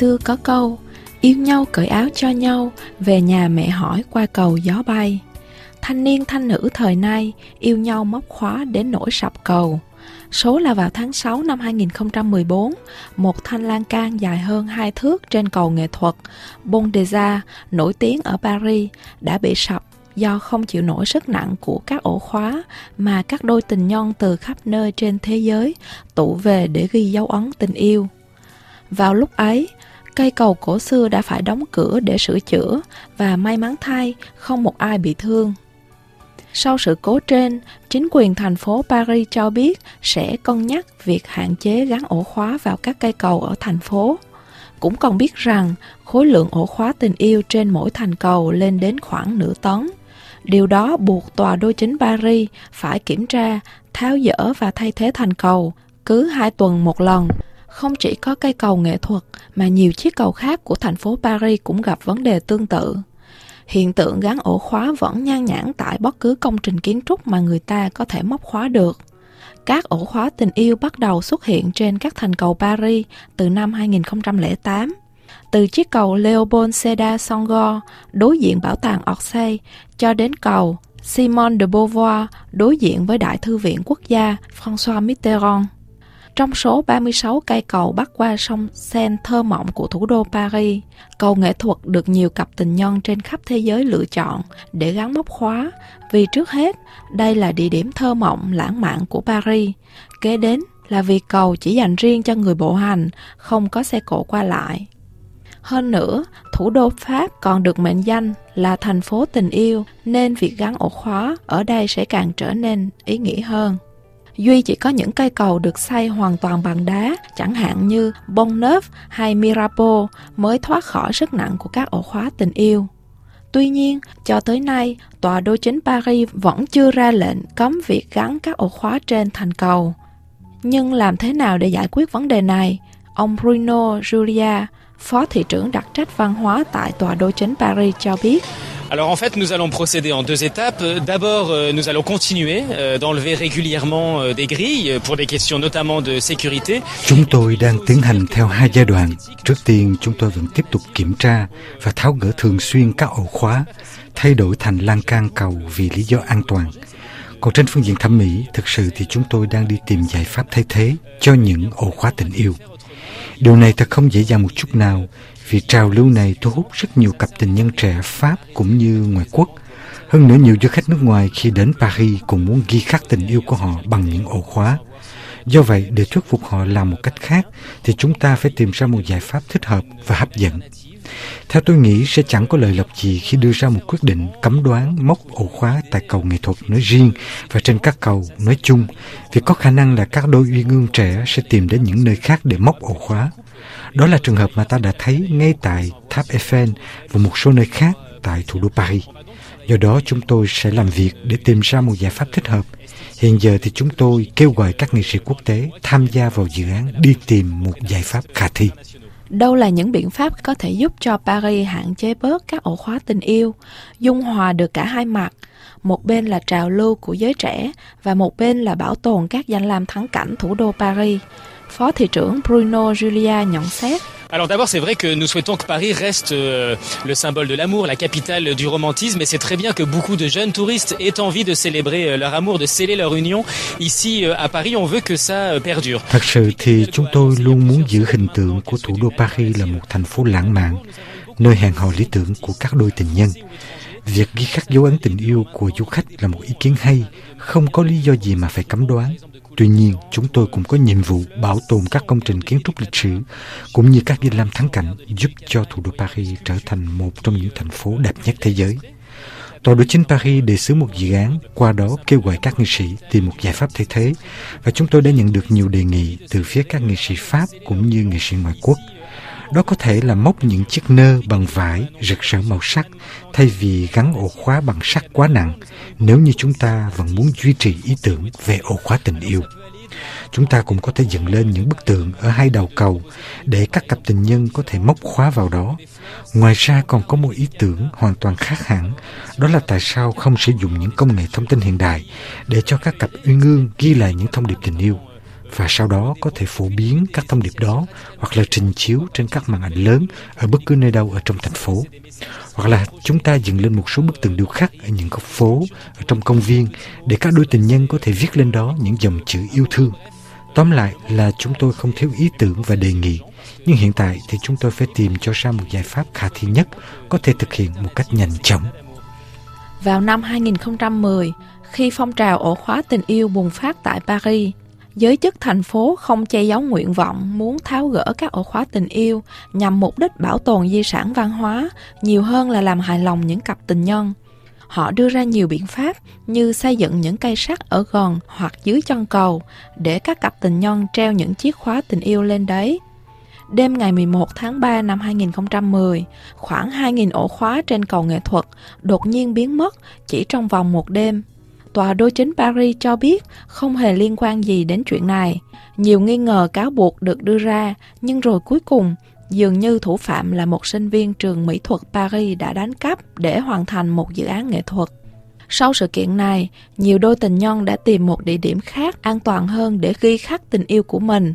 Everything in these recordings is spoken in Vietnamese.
xưa có câu Yêu nhau cởi áo cho nhau Về nhà mẹ hỏi qua cầu gió bay Thanh niên thanh nữ thời nay Yêu nhau móc khóa đến nỗi sập cầu Số là vào tháng 6 năm 2014, một thanh lan can dài hơn 2 thước trên cầu nghệ thuật Bondeza, nổi tiếng ở Paris, đã bị sập do không chịu nổi sức nặng của các ổ khóa mà các đôi tình nhân từ khắp nơi trên thế giới tụ về để ghi dấu ấn tình yêu. Vào lúc ấy, cây cầu cổ xưa đã phải đóng cửa để sửa chữa và may mắn thay không một ai bị thương. Sau sự cố trên, chính quyền thành phố Paris cho biết sẽ cân nhắc việc hạn chế gắn ổ khóa vào các cây cầu ở thành phố. Cũng còn biết rằng khối lượng ổ khóa tình yêu trên mỗi thành cầu lên đến khoảng nửa tấn. Điều đó buộc tòa đô chính Paris phải kiểm tra, tháo dỡ và thay thế thành cầu cứ hai tuần một lần. Không chỉ có cây cầu nghệ thuật, mà nhiều chiếc cầu khác của thành phố Paris cũng gặp vấn đề tương tự. Hiện tượng gắn ổ khóa vẫn nhan nhản tại bất cứ công trình kiến trúc mà người ta có thể móc khóa được. Các ổ khóa tình yêu bắt đầu xuất hiện trên các thành cầu Paris từ năm 2008. Từ chiếc cầu Leopold Sedar Senghor đối diện bảo tàng Orsay cho đến cầu Simone de Beauvoir đối diện với Đại thư viện quốc gia François Mitterrand. Trong số 36 cây cầu bắc qua sông Seine thơ mộng của thủ đô Paris, cầu nghệ thuật được nhiều cặp tình nhân trên khắp thế giới lựa chọn để gắn móc khóa, vì trước hết, đây là địa điểm thơ mộng lãng mạn của Paris. Kế đến là vì cầu chỉ dành riêng cho người bộ hành, không có xe cộ qua lại. Hơn nữa, thủ đô Pháp còn được mệnh danh là thành phố tình yêu, nên việc gắn ổ khóa ở đây sẽ càng trở nên ý nghĩa hơn. Duy chỉ có những cây cầu được xây hoàn toàn bằng đá, chẳng hạn như Bonneuf hay Mirabeau mới thoát khỏi sức nặng của các ổ khóa tình yêu. Tuy nhiên, cho tới nay, tòa đô chính Paris vẫn chưa ra lệnh cấm việc gắn các ổ khóa trên thành cầu. Nhưng làm thế nào để giải quyết vấn đề này? Ông Bruno Julia, phó thị trưởng đặc trách văn hóa tại tòa đô chính Paris cho biết. Alors en fait, nous allons procéder en deux étapes. Euh, d'abord, euh, nous allons continuer euh, d'enlever régulièrement des grilles pour des questions notamment de sécurité. Chúng tôi đang tiến hành theo hai giai đoạn. Trước tiên, chúng tôi vẫn tiếp tục kiểm tra và tháo gỡ thường xuyên các ổ khóa, thay đổi thành lan can cầu vì lý do an toàn. Còn trên phương diện thẩm mỹ, thực sự thì chúng tôi đang đi tìm giải pháp thay thế cho những ổ khóa tình yêu. Điều này thật không dễ dàng một chút nào vì trào lưu này thu hút rất nhiều cặp tình nhân trẻ Pháp cũng như ngoại quốc. Hơn nữa nhiều du khách nước ngoài khi đến Paris cũng muốn ghi khắc tình yêu của họ bằng những ổ khóa. Do vậy, để thuyết phục họ làm một cách khác, thì chúng ta phải tìm ra một giải pháp thích hợp và hấp dẫn. Theo tôi nghĩ sẽ chẳng có lời lộc gì khi đưa ra một quyết định cấm đoán móc ổ khóa tại cầu nghệ thuật nói riêng và trên các cầu nói chung, vì có khả năng là các đôi uyên ương trẻ sẽ tìm đến những nơi khác để móc ổ khóa. Đó là trường hợp mà ta đã thấy ngay tại tháp Eiffel và một số nơi khác tại thủ đô Paris. Do đó chúng tôi sẽ làm việc để tìm ra một giải pháp thích hợp. Hiện giờ thì chúng tôi kêu gọi các nghệ sĩ quốc tế tham gia vào dự án đi tìm một giải pháp khả thi. Đâu là những biện pháp có thể giúp cho Paris hạn chế bớt các ổ khóa tình yêu, dung hòa được cả hai mặt, một bên là trào lưu của giới trẻ và một bên là bảo tồn các danh lam thắng cảnh thủ đô Paris. Phó thị trưởng Bruno Julia nhận xét. Alors d'abord, c'est vrai que nous souhaitons que Paris reste euh, le symbole de l'amour, la capitale du romantisme, et c'est très bien que beaucoup de jeunes touristes aient envie de célébrer euh, leur amour, de sceller leur union. Ici, euh, à Paris, on veut que ça perdure. Thật sự thì chúng tôi luôn muốn giữ hình tượng của thủ đô Paris là một thành phố lãng mạn, nơi hẹn hò lý tưởng của các đôi tình nhân. Việc ghi khắc dấu ấn tình yêu của du khách là một ý kiến hay, không có lý do gì mà phải cấm đoán. Tuy nhiên, chúng tôi cũng có nhiệm vụ bảo tồn các công trình kiến trúc lịch sử cũng như các danh lam thắng cảnh giúp cho thủ đô Paris trở thành một trong những thành phố đẹp nhất thế giới. Tòa đối chính Paris đề xướng một dự án, qua đó kêu gọi các nghệ sĩ tìm một giải pháp thay thế và chúng tôi đã nhận được nhiều đề nghị từ phía các nghệ sĩ Pháp cũng như nghệ sĩ ngoại quốc. Đó có thể là móc những chiếc nơ bằng vải rực rỡ màu sắc thay vì gắn ổ khóa bằng sắt quá nặng nếu như chúng ta vẫn muốn duy trì ý tưởng về ổ khóa tình yêu. Chúng ta cũng có thể dựng lên những bức tượng ở hai đầu cầu để các cặp tình nhân có thể móc khóa vào đó. Ngoài ra còn có một ý tưởng hoàn toàn khác hẳn, đó là tại sao không sử dụng những công nghệ thông tin hiện đại để cho các cặp uyên ương ghi lại những thông điệp tình yêu và sau đó có thể phổ biến các thông điệp đó hoặc là trình chiếu trên các màn ảnh lớn ở bất cứ nơi đâu ở trong thành phố. Hoặc là chúng ta dựng lên một số bức tường điêu khắc ở những góc phố, ở trong công viên để các đôi tình nhân có thể viết lên đó những dòng chữ yêu thương. Tóm lại là chúng tôi không thiếu ý tưởng và đề nghị, nhưng hiện tại thì chúng tôi phải tìm cho ra một giải pháp khả thi nhất có thể thực hiện một cách nhanh chóng. Vào năm 2010, khi phong trào ổ khóa tình yêu bùng phát tại Paris, giới chức thành phố không che giấu nguyện vọng muốn tháo gỡ các ổ khóa tình yêu nhằm mục đích bảo tồn di sản văn hóa nhiều hơn là làm hài lòng những cặp tình nhân. Họ đưa ra nhiều biện pháp như xây dựng những cây sắt ở gần hoặc dưới chân cầu để các cặp tình nhân treo những chiếc khóa tình yêu lên đấy. Đêm ngày 11 tháng 3 năm 2010, khoảng 2.000 ổ khóa trên cầu nghệ thuật đột nhiên biến mất chỉ trong vòng một đêm. Tòa đô chính Paris cho biết không hề liên quan gì đến chuyện này. Nhiều nghi ngờ cáo buộc được đưa ra, nhưng rồi cuối cùng, dường như thủ phạm là một sinh viên trường mỹ thuật Paris đã đánh cắp để hoàn thành một dự án nghệ thuật. Sau sự kiện này, nhiều đôi tình nhân đã tìm một địa điểm khác an toàn hơn để ghi khắc tình yêu của mình.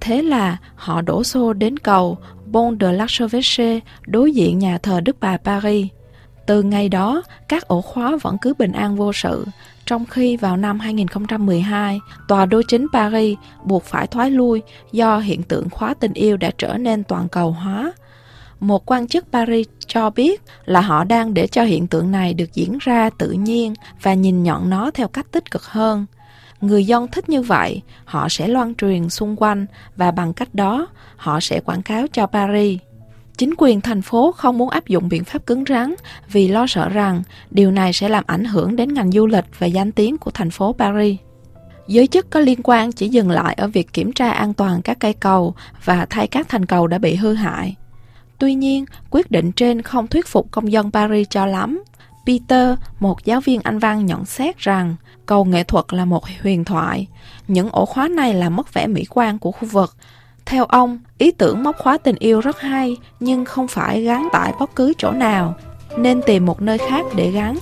Thế là họ đổ xô đến cầu Pont de l'Archevêché đối diện nhà thờ Đức Bà Paris. Từ ngày đó, các ổ khóa vẫn cứ bình an vô sự, trong khi vào năm 2012, tòa đô chính Paris buộc phải thoái lui do hiện tượng khóa tình yêu đã trở nên toàn cầu hóa. Một quan chức Paris cho biết là họ đang để cho hiện tượng này được diễn ra tự nhiên và nhìn nhận nó theo cách tích cực hơn. Người dân thích như vậy, họ sẽ loan truyền xung quanh và bằng cách đó, họ sẽ quảng cáo cho Paris. Chính quyền thành phố không muốn áp dụng biện pháp cứng rắn vì lo sợ rằng điều này sẽ làm ảnh hưởng đến ngành du lịch và danh tiếng của thành phố Paris. Giới chức có liên quan chỉ dừng lại ở việc kiểm tra an toàn các cây cầu và thay các thành cầu đã bị hư hại. Tuy nhiên, quyết định trên không thuyết phục công dân Paris cho lắm. Peter, một giáo viên Anh văn nhận xét rằng cầu nghệ thuật là một huyền thoại. Những ổ khóa này làm mất vẻ mỹ quan của khu vực theo ông, ý tưởng móc khóa tình yêu rất hay, nhưng không phải gắn tại bất cứ chỗ nào, nên tìm một nơi khác để gắn.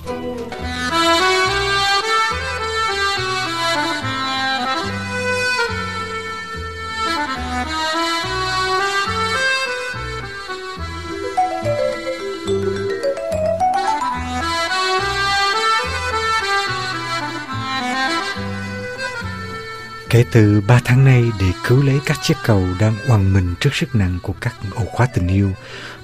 Kể từ 3 tháng nay để cứu lấy các chiếc cầu đang oằn mình trước sức nặng của các ổ khóa tình yêu,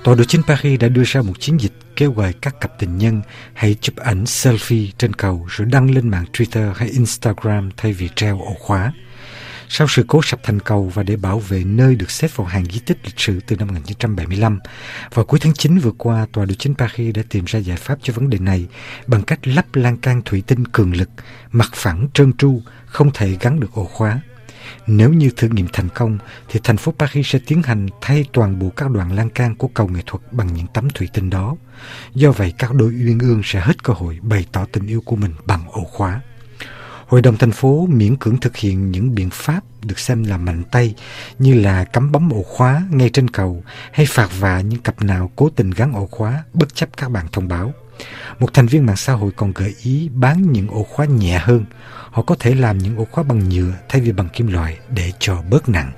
Tòa đội chính Paris đã đưa ra một chiến dịch kêu gọi các cặp tình nhân hãy chụp ảnh selfie trên cầu rồi đăng lên mạng Twitter hay Instagram thay vì treo ổ khóa. Sau sự cố sập thành cầu và để bảo vệ nơi được xếp vào hàng di tích lịch sử từ năm 1975, vào cuối tháng 9 vừa qua, Tòa điều chính Paris đã tìm ra giải pháp cho vấn đề này bằng cách lắp lan can thủy tinh cường lực, mặt phẳng trơn tru, không thể gắn được ổ khóa. Nếu như thử nghiệm thành công, thì thành phố Paris sẽ tiến hành thay toàn bộ các đoạn lan can của cầu nghệ thuật bằng những tấm thủy tinh đó. Do vậy, các đôi uyên ương sẽ hết cơ hội bày tỏ tình yêu của mình bằng ổ khóa. Hội đồng thành phố miễn cưỡng thực hiện những biện pháp được xem là mạnh tay như là cắm bấm ổ khóa ngay trên cầu hay phạt vạ những cặp nào cố tình gắn ổ khóa bất chấp các bản thông báo. Một thành viên mạng xã hội còn gợi ý bán những ổ khóa nhẹ hơn. Họ có thể làm những ổ khóa bằng nhựa thay vì bằng kim loại để cho bớt nặng.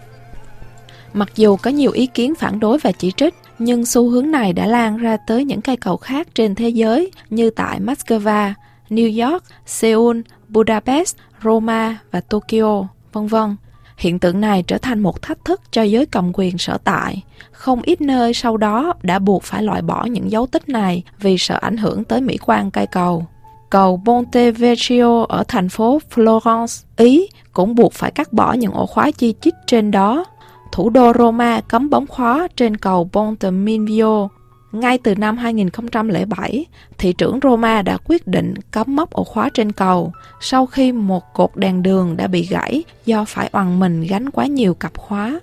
Mặc dù có nhiều ý kiến phản đối và chỉ trích, nhưng xu hướng này đã lan ra tới những cây cầu khác trên thế giới như tại Moscow, New York, Seoul, Budapest, Roma và Tokyo, vân vân. Hiện tượng này trở thành một thách thức cho giới cầm quyền sở tại. Không ít nơi sau đó đã buộc phải loại bỏ những dấu tích này vì sợ ảnh hưởng tới mỹ quan cây cầu. Cầu Ponte Vecchio ở thành phố Florence, Ý cũng buộc phải cắt bỏ những ổ khóa chi chít trên đó. Thủ đô Roma cấm bóng khóa trên cầu Ponte Minvio ngay từ năm 2007, thị trưởng Roma đã quyết định cấm móc ổ khóa trên cầu sau khi một cột đèn đường đã bị gãy do phải oằn mình gánh quá nhiều cặp khóa.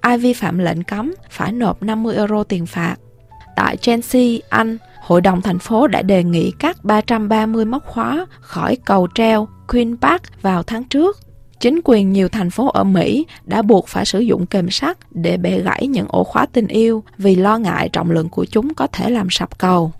Ai vi phạm lệnh cấm phải nộp 50 euro tiền phạt. Tại Chelsea, Anh, Hội đồng thành phố đã đề nghị cắt 330 móc khóa khỏi cầu treo Queen Park vào tháng trước Chính quyền nhiều thành phố ở Mỹ đã buộc phải sử dụng kềm sắt để bẻ gãy những ổ khóa tình yêu vì lo ngại trọng lượng của chúng có thể làm sập cầu.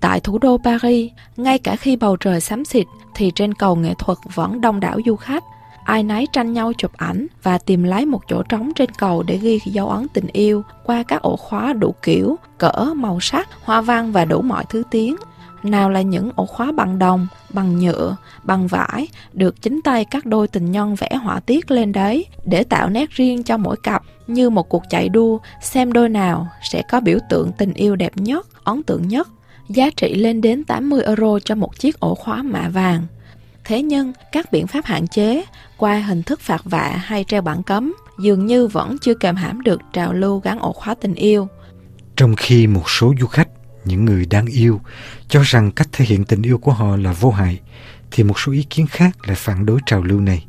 Tại thủ đô Paris, ngay cả khi bầu trời xám xịt thì trên cầu nghệ thuật vẫn đông đảo du khách. Ai nấy tranh nhau chụp ảnh và tìm lấy một chỗ trống trên cầu để ghi dấu ấn tình yêu qua các ổ khóa đủ kiểu, cỡ, màu sắc, hoa văn và đủ mọi thứ tiếng. Nào là những ổ khóa bằng đồng, bằng nhựa, bằng vải, được chính tay các đôi tình nhân vẽ họa tiết lên đấy để tạo nét riêng cho mỗi cặp như một cuộc chạy đua xem đôi nào sẽ có biểu tượng tình yêu đẹp nhất, ấn tượng nhất. Giá trị lên đến 80 euro cho một chiếc ổ khóa mạ vàng. Thế nhưng, các biện pháp hạn chế qua hình thức phạt vạ hay treo bảng cấm dường như vẫn chưa kèm hãm được trào lưu gắn ổ khóa tình yêu. Trong khi một số du khách những người đang yêu cho rằng cách thể hiện tình yêu của họ là vô hại, thì một số ý kiến khác lại phản đối trào lưu này.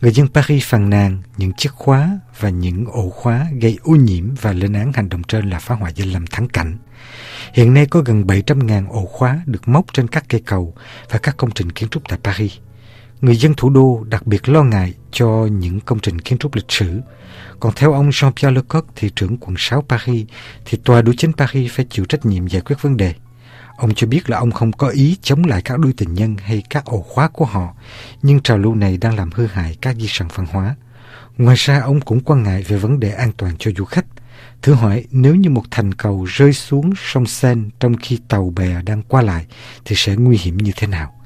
Người dân Paris phàn nàn những chiếc khóa và những ổ khóa gây ô nhiễm và lên án hành động trên là phá hoại danh làm thắng cảnh. Hiện nay có gần 700.000 ổ khóa được móc trên các cây cầu và các công trình kiến trúc tại Paris. Người dân thủ đô đặc biệt lo ngại cho những công trình kiến trúc lịch sử còn theo ông Jean-Pierre Lecoq, thị trưởng quận 6 Paris, thì tòa đối chính Paris phải chịu trách nhiệm giải quyết vấn đề. Ông cho biết là ông không có ý chống lại các đôi tình nhân hay các ổ khóa của họ, nhưng trào lưu này đang làm hư hại các di sản văn hóa. Ngoài ra, ông cũng quan ngại về vấn đề an toàn cho du khách. Thử hỏi, nếu như một thành cầu rơi xuống sông Seine trong khi tàu bè đang qua lại, thì sẽ nguy hiểm như thế nào?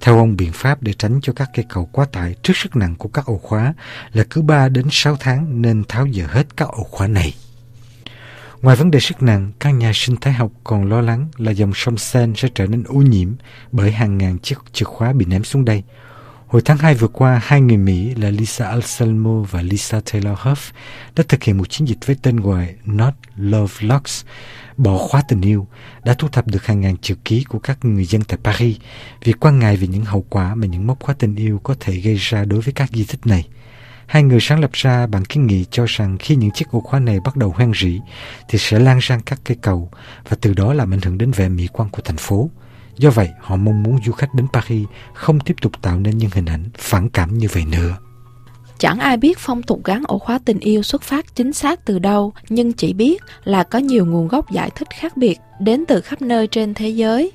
Theo ông, biện pháp để tránh cho các cây cầu quá tải trước sức nặng của các ổ khóa là cứ 3 đến 6 tháng nên tháo dỡ hết các ổ khóa này. Ngoài vấn đề sức nặng, các nhà sinh thái học còn lo lắng là dòng sông Sen sẽ trở nên ô nhiễm bởi hàng ngàn chiếc chìa khóa bị ném xuống đây. Hồi tháng 2 vừa qua, hai người Mỹ là Lisa Anselmo và Lisa Taylor Huff đã thực hiện một chiến dịch với tên gọi Not Love Locks bỏ khóa tình yêu đã thu thập được hàng ngàn chữ ký của các người dân tại Paris vì quan ngại về những hậu quả mà những móc khóa tình yêu có thể gây ra đối với các di tích này. Hai người sáng lập ra bản kiến nghị cho rằng khi những chiếc ổ khóa này bắt đầu hoen rỉ thì sẽ lan sang các cây cầu và từ đó làm ảnh hưởng đến vẻ mỹ quan của thành phố. Do vậy, họ mong muốn du khách đến Paris không tiếp tục tạo nên những hình ảnh phản cảm như vậy nữa. Chẳng ai biết phong tục gắn ổ khóa tình yêu xuất phát chính xác từ đâu, nhưng chỉ biết là có nhiều nguồn gốc giải thích khác biệt đến từ khắp nơi trên thế giới.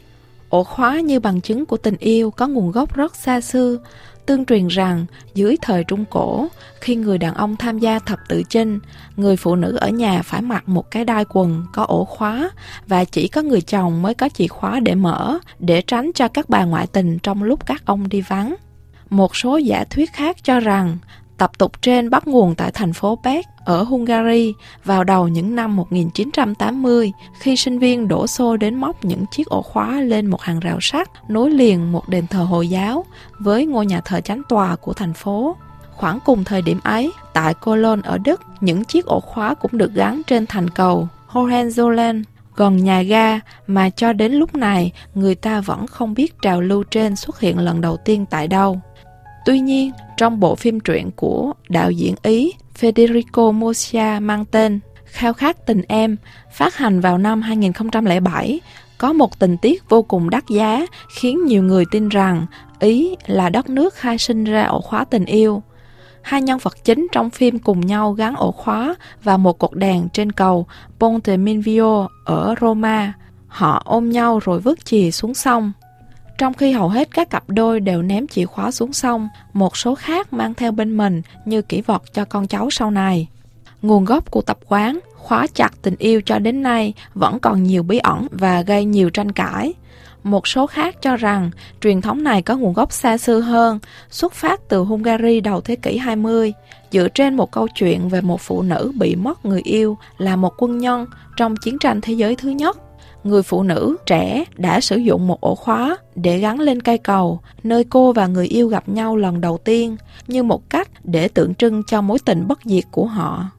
Ổ khóa như bằng chứng của tình yêu có nguồn gốc rất xa xưa, tương truyền rằng dưới thời Trung Cổ, khi người đàn ông tham gia thập tự chinh, người phụ nữ ở nhà phải mặc một cái đai quần có ổ khóa và chỉ có người chồng mới có chìa khóa để mở, để tránh cho các bà ngoại tình trong lúc các ông đi vắng. Một số giả thuyết khác cho rằng Tập tục trên bắt nguồn tại thành phố Pest ở Hungary vào đầu những năm 1980 khi sinh viên đổ xô đến móc những chiếc ổ khóa lên một hàng rào sắt nối liền một đền thờ Hồi giáo với ngôi nhà thờ chánh tòa của thành phố. Khoảng cùng thời điểm ấy, tại Cologne ở Đức, những chiếc ổ khóa cũng được gắn trên thành cầu Hohenzollern gần nhà ga mà cho đến lúc này người ta vẫn không biết trào lưu trên xuất hiện lần đầu tiên tại đâu. Tuy nhiên, trong bộ phim truyện của đạo diễn Ý Federico Moscia mang tên Khao khát tình em, phát hành vào năm 2007, có một tình tiết vô cùng đắt giá khiến nhiều người tin rằng Ý là đất nước khai sinh ra ổ khóa tình yêu. Hai nhân vật chính trong phim cùng nhau gắn ổ khóa và một cột đèn trên cầu Ponte Minvio ở Roma. Họ ôm nhau rồi vứt chì xuống sông. Trong khi hầu hết các cặp đôi đều ném chìa khóa xuống sông, một số khác mang theo bên mình như kỷ vật cho con cháu sau này. Nguồn gốc của tập quán khóa chặt tình yêu cho đến nay vẫn còn nhiều bí ẩn và gây nhiều tranh cãi. Một số khác cho rằng truyền thống này có nguồn gốc xa xưa hơn, xuất phát từ Hungary đầu thế kỷ 20, dựa trên một câu chuyện về một phụ nữ bị mất người yêu là một quân nhân trong chiến tranh thế giới thứ nhất người phụ nữ trẻ đã sử dụng một ổ khóa để gắn lên cây cầu nơi cô và người yêu gặp nhau lần đầu tiên như một cách để tượng trưng cho mối tình bất diệt của họ.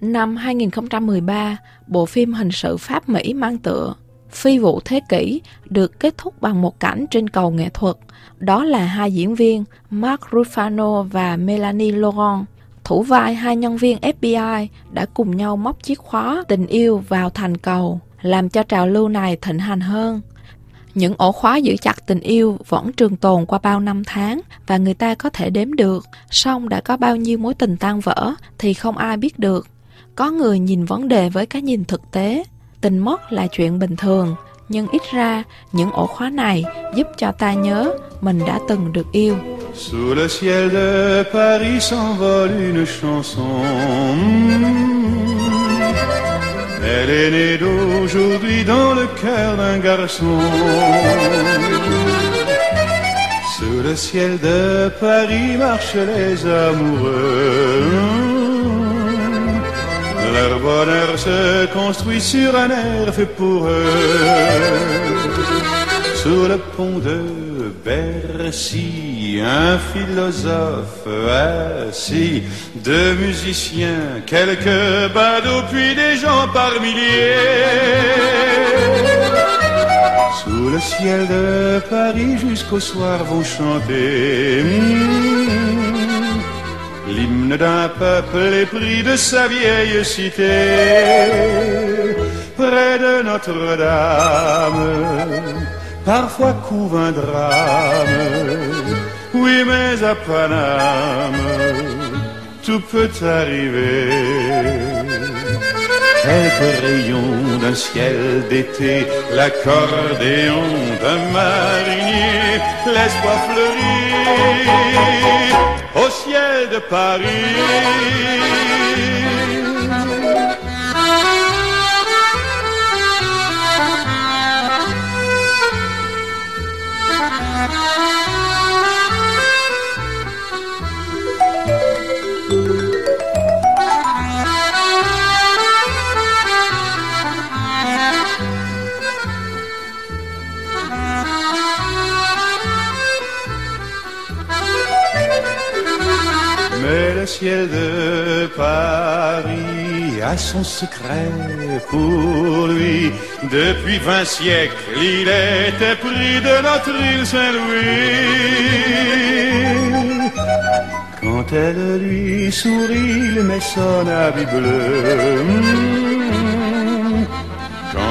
Năm 2013, bộ phim hình sự Pháp Mỹ mang tựa Phi vụ thế kỷ được kết thúc bằng một cảnh trên cầu nghệ thuật. Đó là hai diễn viên Mark Ruffalo và Melanie Laurent. Thủ vai hai nhân viên FBI đã cùng nhau móc chiếc khóa tình yêu vào thành cầu làm cho trào lưu này thịnh hành hơn. Những ổ khóa giữ chặt tình yêu vẫn trường tồn qua bao năm tháng và người ta có thể đếm được, song đã có bao nhiêu mối tình tan vỡ thì không ai biết được. Có người nhìn vấn đề với cái nhìn thực tế, tình mất là chuyện bình thường, nhưng ít ra những ổ khóa này giúp cho ta nhớ mình đã từng được yêu. Sous le ciel de Paris s'envole une chanson. Elle est née d'aujourd'hui dans le cœur d'un garçon. Sous le ciel de Paris marchent les amoureux. Leur bonheur se construit sur un air fait pour eux. Sous le pont de Bercy, un philosophe assis, deux musiciens, quelques badauds, puis des gens par milliers. Sous le ciel de Paris jusqu'au soir vont chanter hmm, l'hymne d'un peuple épris de sa vieille cité. Près de Notre-Dame, parfois couve un drame. Oui, mais à Paname, tout peut arriver. Quelques rayons d'un ciel d'été, l'accordéon d'un marinier, l'espoir fleurit au ciel de Paris. Le ciel de Paris a son secret pour lui. Depuis vingt siècles, il était pris de notre île Saint-Louis. Quand elle lui sourit, il met son habit bleu.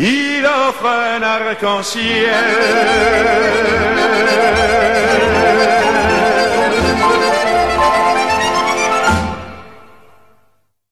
il offre un arc-en-ciel.